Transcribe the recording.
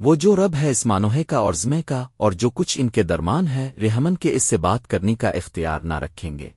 وہ جو رب ہے اس مانوہے کا اور زمے کا اور جو کچھ ان کے درمان ہے، رحمن کے اس سے بات کرنے کا اختیار نہ رکھیں گے۔